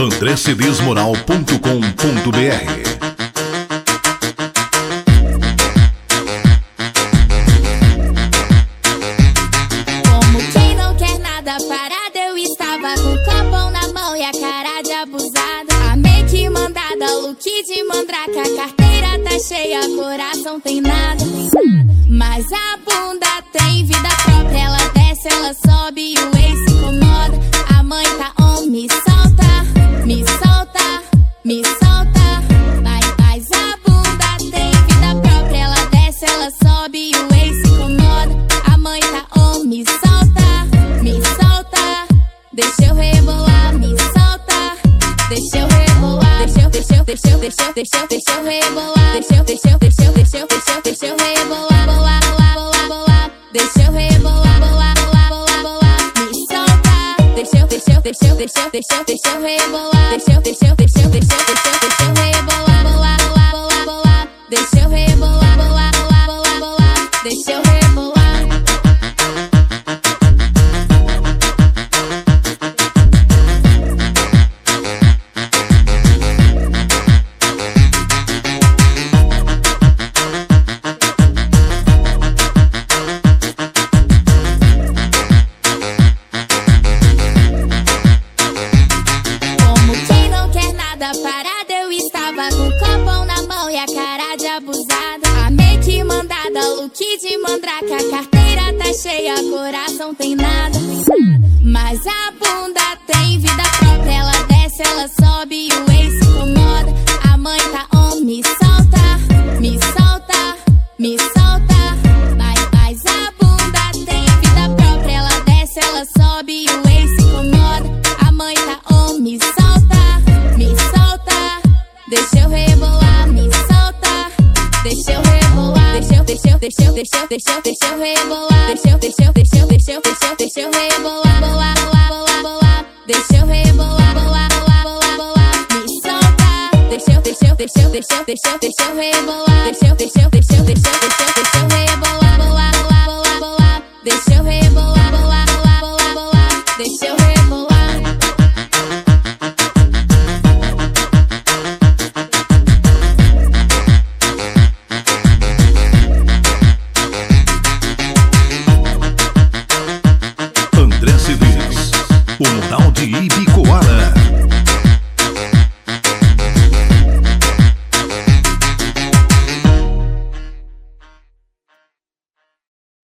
andrecedesmoral.com.br tá cheia, coração tem nada. Mas a bunda me solta. Deixa eu rebolar, deixa eu, deixa eu, deixa eu, deixa eu, deixa eu, deixa eu rebolar. Deixa eu, deixa eu, deixa eu, deixa eu, deixa eu, deixa eu rebolar, bolar, bolar, bolar, bolar. Deixa eu rebolar, bolar, bolar, bolar, bolar. Me solta. Deixa eu, deixa eu, deixa eu, deixa eu, deixa eu, deixa eu rebolar. Deixa eu, deixa eu, deixa eu, deixa eu, deixa eu, deixa eu rebolar, bolar, bolar, bolar, eu estava com o copão na mão e a cara de abusada. A make mandada, look de mandraca, a carteira tá cheia, coração tem nada. Mas a bunda tem vida Deixa eu rebolar, deixa eu, deixa eu, deixa eu, deixa eu, deixa eu, deixa eu rebolar. Deixa eu, deixa eu, deixa eu, deixa eu, deixa eu, deixa eu rebolar, bolar, bolar, bolar, bolar. Deixa eu rebolar, bolar, bolar, bolar, bolar. Me solta. Deixa eu, deixa eu, deixa eu, deixa eu, deixa eu, deixa eu rebolar. Deixa eu, deixa eu, deixa eu, deixa eu, deixa eu, deixa eu rebolar, bolar, bolar, bolar, bolar. Deixa eu rebolar, bolar, bolar, bolar, bolar. Deixa Jeep Koala.